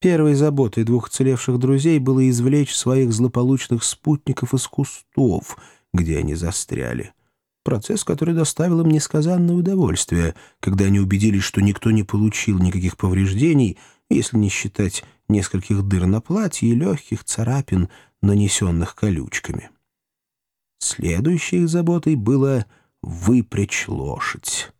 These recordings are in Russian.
Первой заботой двух уцелевших друзей было извлечь своих злополучных спутников из кустов, где они застряли. Процесс, который доставил им несказанное удовольствие, когда они убедились, что никто не получил никаких повреждений, если не считать нескольких дыр на платье и легких царапин, нанесенных колючками. Следующей их заботой было выпрячь лошадь.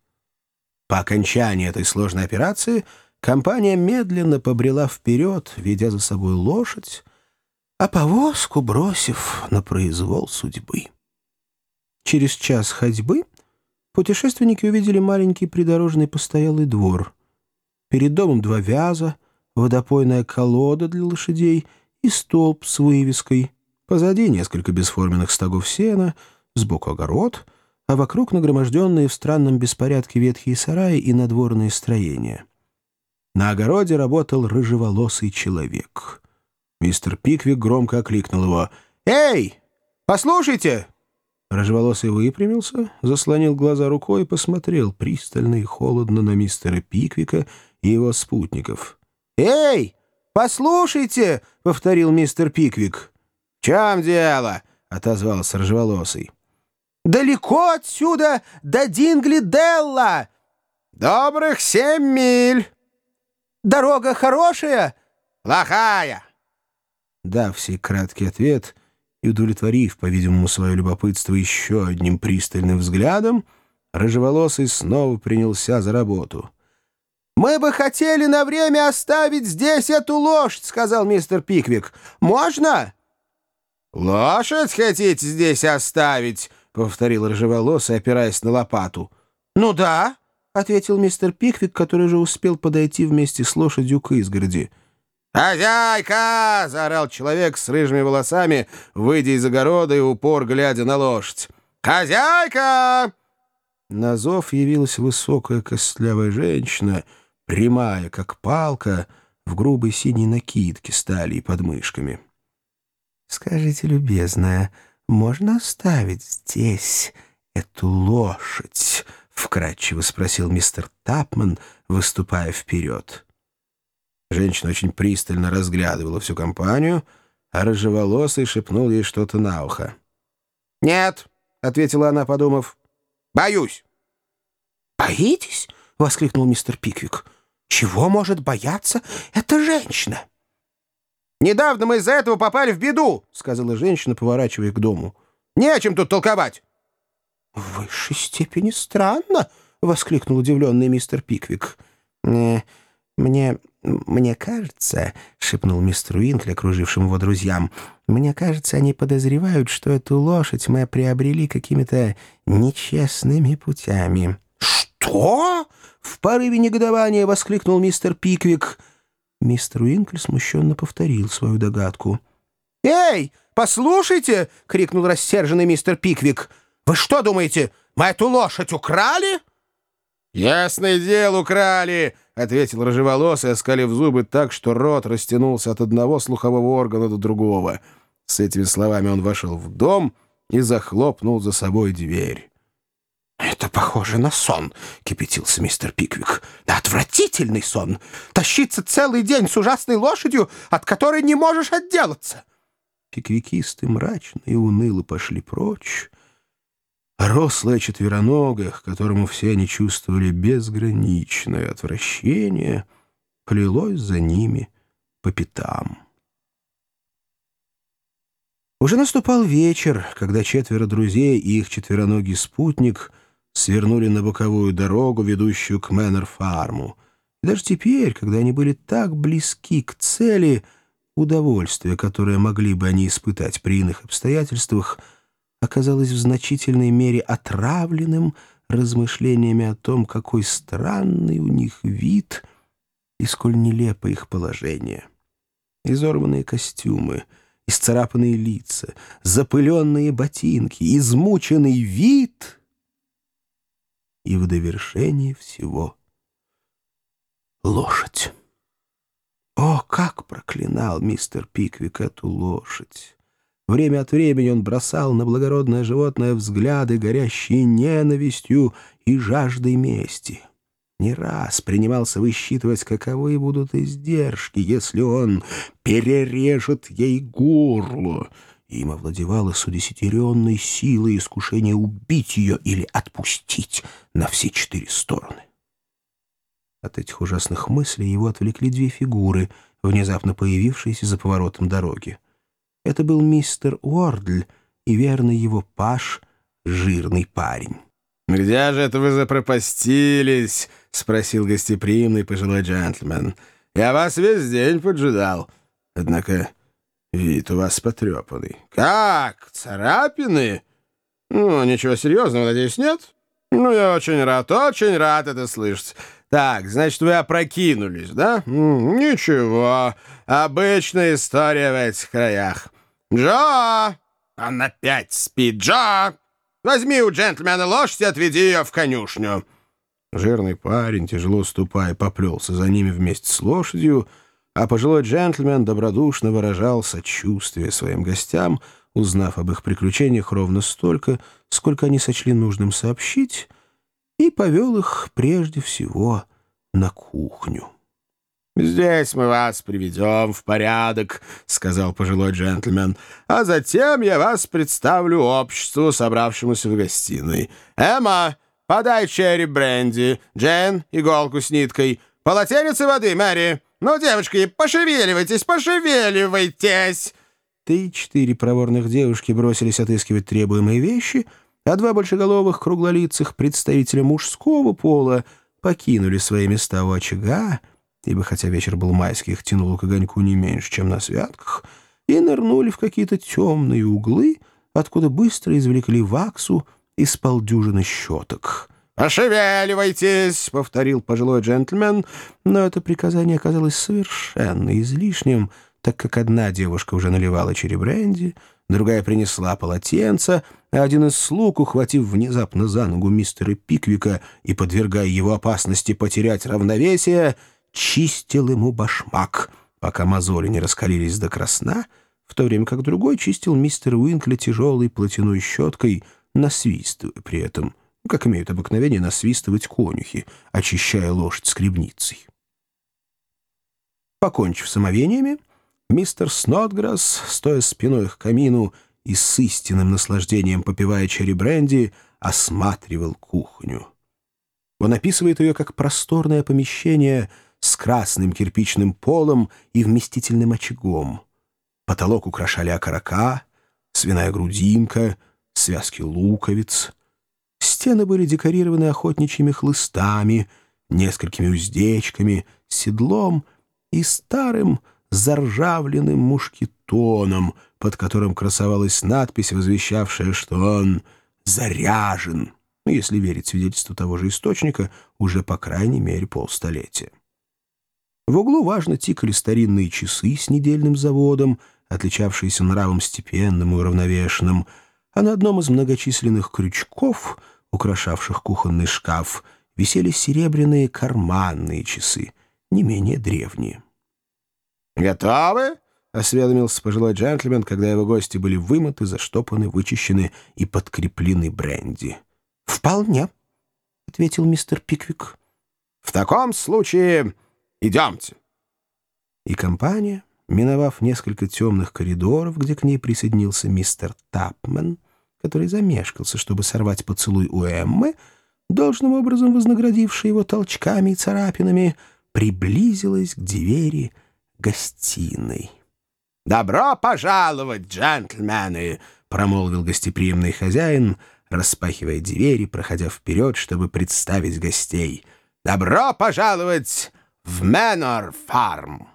По окончании этой сложной операции компания медленно побрела вперед, ведя за собой лошадь, а повозку бросив на произвол судьбы. Через час ходьбы путешественники увидели маленький придорожный постоялый двор. Перед домом два вяза, водопойная колода для лошадей и столб с вывеской. Позади несколько бесформенных стогов сена, сбоку огород, а вокруг нагроможденные в странном беспорядке ветхие сараи и надворные строения. На огороде работал рыжеволосый человек. Мистер Пиквик громко окликнул его. «Эй, послушайте!» Рыжеволосый выпрямился, заслонил глаза рукой и посмотрел пристально и холодно на мистера Пиквика и его спутников. «Эй, послушайте!» — повторил мистер Пиквик. «В чем дело?» — отозвался Рыжеволосый. «Далеко отсюда до Дингли-Делла!» «Добрых семь миль!» «Дорога хорошая?» «Плохая!» Дав сей краткий ответ — и, удовлетворив, по-видимому, свое любопытство еще одним пристальным взглядом, рыжеволосый снова принялся за работу. «Мы бы хотели на время оставить здесь эту лошадь», — сказал мистер Пиквик. «Можно?» «Лошадь хотите здесь оставить?» — повторил рыжеволосый, опираясь на лопату. «Ну да», — ответил мистер Пиквик, который уже успел подойти вместе с лошадью к изгороди. «Хозяйка!» — заорал человек с рыжими волосами, выйдя из огорода и упор глядя на лошадь. «Хозяйка!» На зов явилась высокая костлявая женщина, прямая, как палка, в грубой синей накидке с талией под мышками. «Скажите, любезная, можно оставить здесь эту лошадь?» — вкратчиво спросил мистер Тапман, выступая вперед. Женщина очень пристально разглядывала всю компанию, а рыжеволосый шепнул ей что-то на ухо. «Нет», — ответила она, подумав, — «боюсь». «Боитесь?» — воскликнул мистер Пиквик. «Чего может бояться эта женщина?» «Недавно мы из-за этого попали в беду», — сказала женщина, поворачивая к дому. «Не о чем тут толковать». «В высшей степени странно», — воскликнул удивленный мистер Пиквик. «Мне, мне «Мне кажется», — шепнул мистер Уинкли, окружившим его друзьям, «мне кажется, они подозревают, что эту лошадь мы приобрели какими-то нечестными путями». «Что?» — в порыве негодования воскликнул мистер Пиквик. Мистер Уинкли смущенно повторил свою догадку. «Эй, послушайте!» — крикнул рассерженный мистер Пиквик. «Вы что думаете, мы эту лошадь украли?» «Ясное дело, украли!» — ответил рыжеволосый, оскалив зубы так, что рот растянулся от одного слухового органа до другого. С этими словами он вошел в дом и захлопнул за собой дверь. «Это похоже на сон», — кипятился мистер Пиквик. «Отвратительный сон! Тащиться целый день с ужасной лошадью, от которой не можешь отделаться!» Пиквикисты мрачно и уныло пошли прочь, рослое четвероногое, к которому все они чувствовали безграничное отвращение, плелось за ними по пятам. Уже наступал вечер, когда четверо друзей и их четвероногий спутник свернули на боковую дорогу, ведущую к Мэннер-фарму. Даже теперь, когда они были так близки к цели, удовольствие, которое могли бы они испытать при иных обстоятельствах — оказалось в значительной мере отравленным размышлениями о том, какой странный у них вид и сколь нелепо их положение. Изорванные костюмы, исцарапанные лица, запыленные ботинки, измученный вид и в довершение всего лошадь. О, как проклинал мистер Пиквик эту лошадь! Время от времени он бросал на благородное животное взгляды, горящие ненавистью и жаждой мести. не раз принимался высчитывать, каковы будут издержки, если он перережет ей горло. Им овладевало с удесятеренной силой искушение убить ее или отпустить на все четыре стороны. От этих ужасных мыслей его отвлекли две фигуры, внезапно появившиеся за поворотом дороги. Это был мистер Уордль и верный его паш, жирный парень. «Где же это вы запропастились?» — спросил гостеприимный пожилой джентльмен. «Я вас весь день поджидал. Однако вид у вас потрепанный». «Как? Царапины?» «Ну, ничего серьезного, надеюсь, нет?» «Ну, я очень рад, очень рад это слышать. Так, значит, вы опрокинулись, да? Ничего. Обычная история в этих краях. Джо! Он опять спит. Джо! Возьми у джентльмена лошадь и отведи ее в конюшню. Жирный парень, тяжело ступая, поплелся за ними вместе с лошадью, а пожилой джентльмен добродушно выражал сочувствие своим гостям, узнав об их приключениях ровно столько, сколько они сочли нужным сообщить, и повел их прежде всего на кухню. «Здесь мы вас приведем в порядок», — сказал пожилой джентльмен, «а затем я вас представлю обществу, собравшемуся в гостиной. Эмма, подай черри бренди, Джен, иголку с ниткой, полотенце воды, Мэри. Ну, девочки, пошевеливайтесь, пошевеливайтесь!» Три-четыре проворных девушки бросились отыскивать требуемые вещи — а два большеголовых круглолицых представителя мужского пола покинули свои места у очага, ибо хотя вечер был майский, их тянуло к огоньку не меньше, чем на святках, и нырнули в какие-то темные углы, откуда быстро извлекли ваксу из полдюжины щеток. «Пошевеливайтесь!» — повторил пожилой джентльмен, но это приказание оказалось совершенно излишним, так как одна девушка уже наливала черебренди, другая принесла полотенце, а один из слуг, ухватив внезапно за ногу мистера Пиквика и подвергая его опасности потерять равновесие, чистил ему башмак, пока мозоли не раскалились до красна, в то время как другой чистил мистер Уинкли тяжелой платяной щеткой, насвистывая при этом, как имеют обыкновение насвистывать конюхи, очищая лошадь скребницей. Покончив с омовениями, Мистер Снотграсс, стоя спиной к камину и с истинным наслаждением попивая черри бренди, осматривал кухню. Он описывает ее как просторное помещение с красным кирпичным полом и вместительным очагом. Потолок украшали окорока, свиная грудинка, связки луковиц. Стены были декорированы охотничьими хлыстами, несколькими уздечками, седлом и старым, заржавленным мушкетоном, под которым красовалась надпись, возвещавшая, что он заряжен, если верить свидетельству того же источника, уже по крайней мере полстолетия. В углу важно тикали старинные часы с недельным заводом, отличавшиеся нравом степенным и уравновешенным, а на одном из многочисленных крючков, украшавших кухонный шкаф, висели серебряные карманные часы, не менее древние. «Готовы?» — осведомился пожилой джентльмен, когда его гости были вымыты, заштопаны, вычищены и подкреплены бренди. «Вполне», — ответил мистер Пиквик. «В таком случае идемте». И компания, миновав несколько темных коридоров, где к ней присоединился мистер Тапмен, который замешкался, чтобы сорвать поцелуй у Эммы, должным образом вознаградивший его толчками и царапинами, приблизилась к двери гостиной. «Добро пожаловать, джентльмены!» — промолвил гостеприимный хозяин, распахивая двери, проходя вперед, чтобы представить гостей. «Добро пожаловать в Мэнор-фарм!»